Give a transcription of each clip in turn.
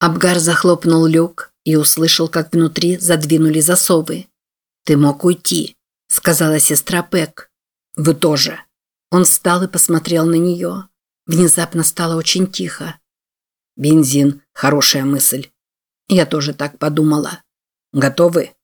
Абгар захлопнул люк и услышал, как внутри задвинули засовы. «Ты мог уйти», – сказала сестра Пэк. «Вы тоже». Он встал и посмотрел на нее. Внезапно стало очень тихо. «Бензин – хорошая мысль». Я тоже так подумала. «Готовы?»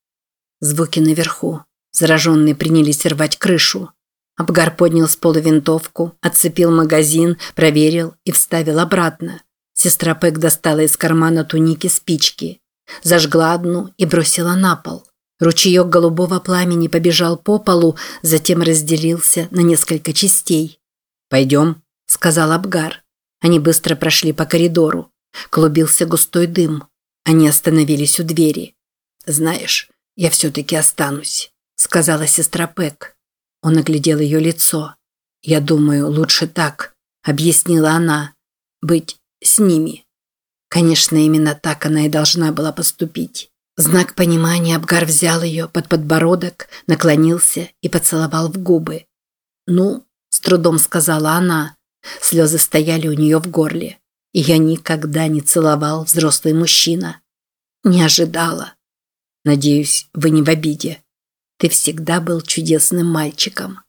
Звуки наверху. Зараженные принялись рвать крышу. Абгар поднял с пола винтовку, отцепил магазин, проверил и вставил обратно. Сестра Пэк достала из кармана туники спички. Зажгла одну и бросила на пол. Ручеек голубого пламени побежал по полу, затем разделился на несколько частей. «Пойдем», – сказал Абгар. Они быстро прошли по коридору. Клубился густой дым. Они остановились у двери. «Знаешь, я все-таки останусь», – сказала сестра Пэк. Он оглядел ее лицо. «Я думаю, лучше так», – объяснила она. «Быть с ними». Конечно, именно так она и должна была поступить. Знак понимания Абгар взял ее под подбородок, наклонился и поцеловал в губы. «Ну», – с трудом сказала она. Слезы стояли у нее в горле. И я никогда не целовал взрослый мужчина. Не ожидала. Надеюсь, вы не в обиде. Ты всегда был чудесным мальчиком.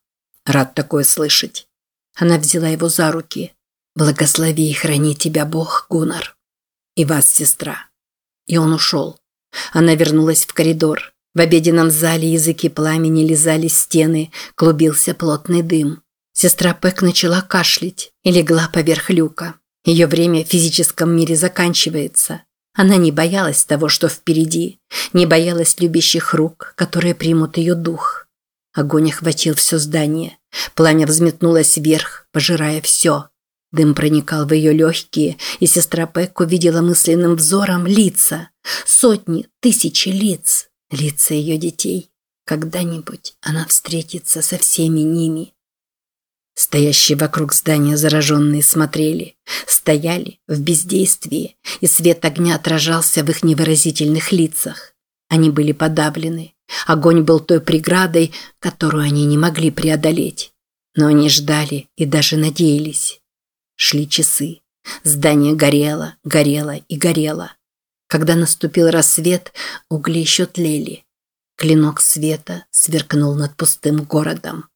Рад такое слышать. Она взяла его за руки. Благослови и храни тебя Бог, Гунар. И вас, сестра. И он ушел. Она вернулась в коридор. В обеденном зале языки пламени лизали стены, клубился плотный дым. Сестра Пэк начала кашлять и легла поверх люка. Ее время в физическом мире заканчивается. Она не боялась того, что впереди, не боялась любящих рук, которые примут ее дух. Огонь охватил все здание. Пламя взметнулось вверх, пожирая все. Дым проникал в ее легкие, и сестра Пэк увидела мысленным взором лица. Сотни, тысячи лиц. Лица ее детей. Когда-нибудь она встретится со всеми ними. Стоящие вокруг здания зараженные смотрели, стояли в бездействии, и свет огня отражался в их невыразительных лицах. Они были подавлены. Огонь был той преградой, которую они не могли преодолеть. Но они ждали и даже надеялись. Шли часы. Здание горело, горело и горело. Когда наступил рассвет, угли еще тлели. Клинок света сверкнул над пустым городом.